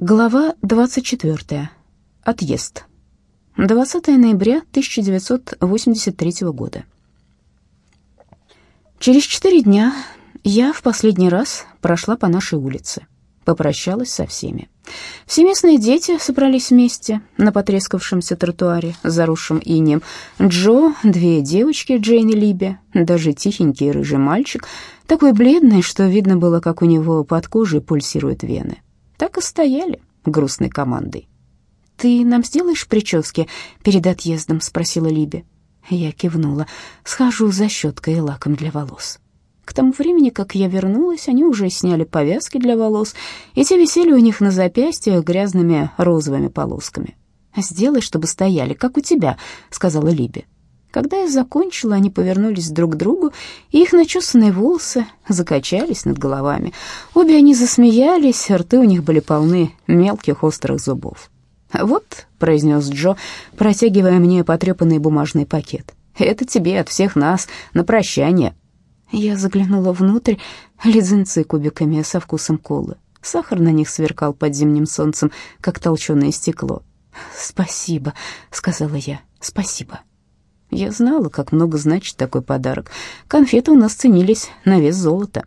Глава 24. Отъезд. 20 ноября 1983 года. Через четыре дня я в последний раз прошла по нашей улице, попрощалась со всеми. Все местные дети собрались вместе на потрескавшемся тротуаре, заросшем инеем. Джо, две девочки, Джейн и Либи, даже тихенький рыжий мальчик, такой бледный, что видно было, как у него под кожей пульсируют вены так и стояли грустной командой. «Ты нам сделаешь прически перед отъездом?» — спросила Либи. Я кивнула. «Схожу за щеткой и лаком для волос». К тому времени, как я вернулась, они уже сняли повязки для волос, и те висели у них на запястьях грязными розовыми полосками. «Сделай, чтобы стояли, как у тебя», — сказала Либи. Когда я закончила, они повернулись друг к другу, и их начесанные волосы закачались над головами. Обе они засмеялись, рты у них были полны мелких острых зубов. «Вот», — произнес Джо, протягивая мне потрепанный бумажный пакет, «это тебе от всех нас на прощание». Я заглянула внутрь, леденцы кубиками со вкусом колы. Сахар на них сверкал под зимним солнцем, как толченое стекло. «Спасибо», — сказала я, — «спасибо». Я знала, как много значит такой подарок. Конфеты у нас ценились на вес золота.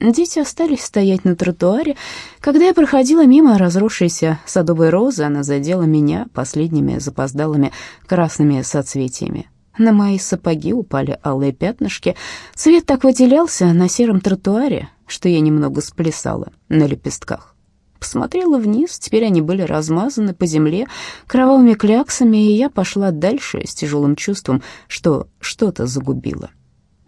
Дети остались стоять на тротуаре. Когда я проходила мимо разросшейся садовой розы, она задела меня последними запоздалыми красными соцветиями. На мои сапоги упали алые пятнышки. Цвет так выделялся на сером тротуаре, что я немного сплясала на лепестках. Посмотрела вниз, теперь они были размазаны по земле кровавыми кляксами, и я пошла дальше с тяжелым чувством, что что-то загубила.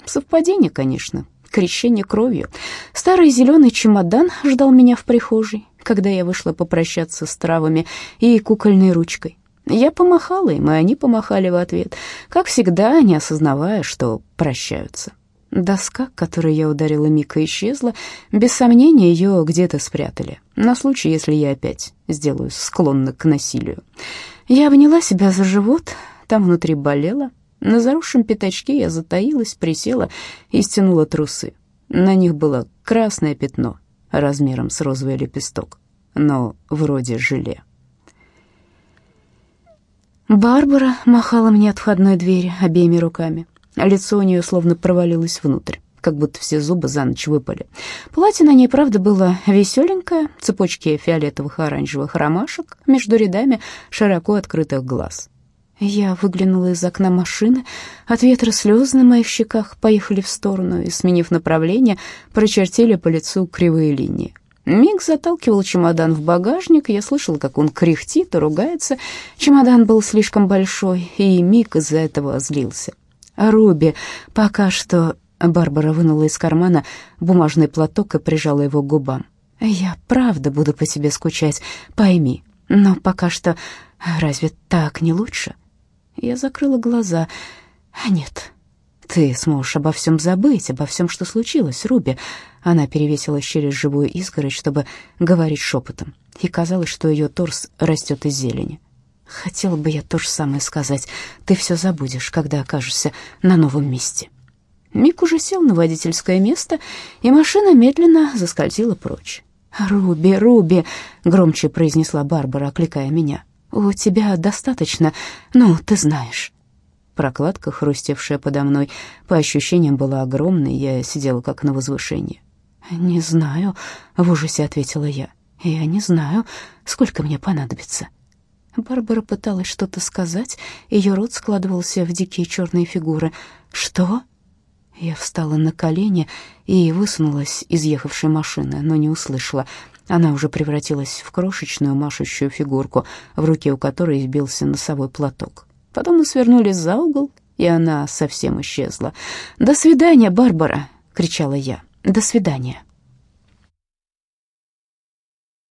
Совпадение, конечно, крещение кровью. Старый зеленый чемодан ждал меня в прихожей, когда я вышла попрощаться с травами и кукольной ручкой. Я помахала им, и они помахали в ответ, как всегда, не осознавая, что прощаются. Доска, которой я ударила Мика, исчезла. Без сомнения, ее где-то спрятали. На случай, если я опять сделаюсь склонна к насилию. Я обняла себя за живот, там внутри болело. На заросшем пятачке я затаилась, присела и стянула трусы. На них было красное пятно размером с розовый лепесток, но вроде желе. Барбара махала мне от входной двери обеими руками. Лицо у нее словно провалилось внутрь, как будто все зубы за ночь выпали. Платье на ней, правда, было веселенькое, цепочки фиолетовых и оранжевых ромашек между рядами широко открытых глаз. Я выглянула из окна машины, от ветра слезы на моих щеках поехали в сторону и, сменив направление, прочертили по лицу кривые линии. Миг заталкивал чемодан в багажник, я слышала, как он кряхтит и ругается. Чемодан был слишком большой, и Миг из-за этого злился. «Руби, пока что...» Барбара вынула из кармана бумажный платок и прижала его к губам. «Я правда буду по тебе скучать, пойми. Но пока что... Разве так не лучше?» Я закрыла глаза. «Нет, ты сможешь обо всем забыть, обо всем, что случилось, Руби». Она перевесилась через живую изгородь, чтобы говорить шепотом, и казалось, что ее торс растет из зелени. Хотела бы я то же самое сказать. Ты все забудешь, когда окажешься на новом месте. Мик уже сел на водительское место, и машина медленно заскользила прочь. «Руби, Руби!» — громче произнесла Барбара, окликая меня. «У тебя достаточно, ну, ты знаешь». Прокладка, хрустевшая подо мной, по ощущениям была огромной, я сидела как на возвышении. «Не знаю», — в ужасе ответила я. «Я не знаю, сколько мне понадобится». Барбара пыталась что-то сказать, ее рот складывался в дикие черные фигуры. «Что?» Я встала на колени и высунулась из ехавшей машины, но не услышала. Она уже превратилась в крошечную машущую фигурку, в руке у которой сбился носовой платок. Потом мы свернули за угол, и она совсем исчезла. «До свидания, Барбара!» — кричала я. «До свидания!»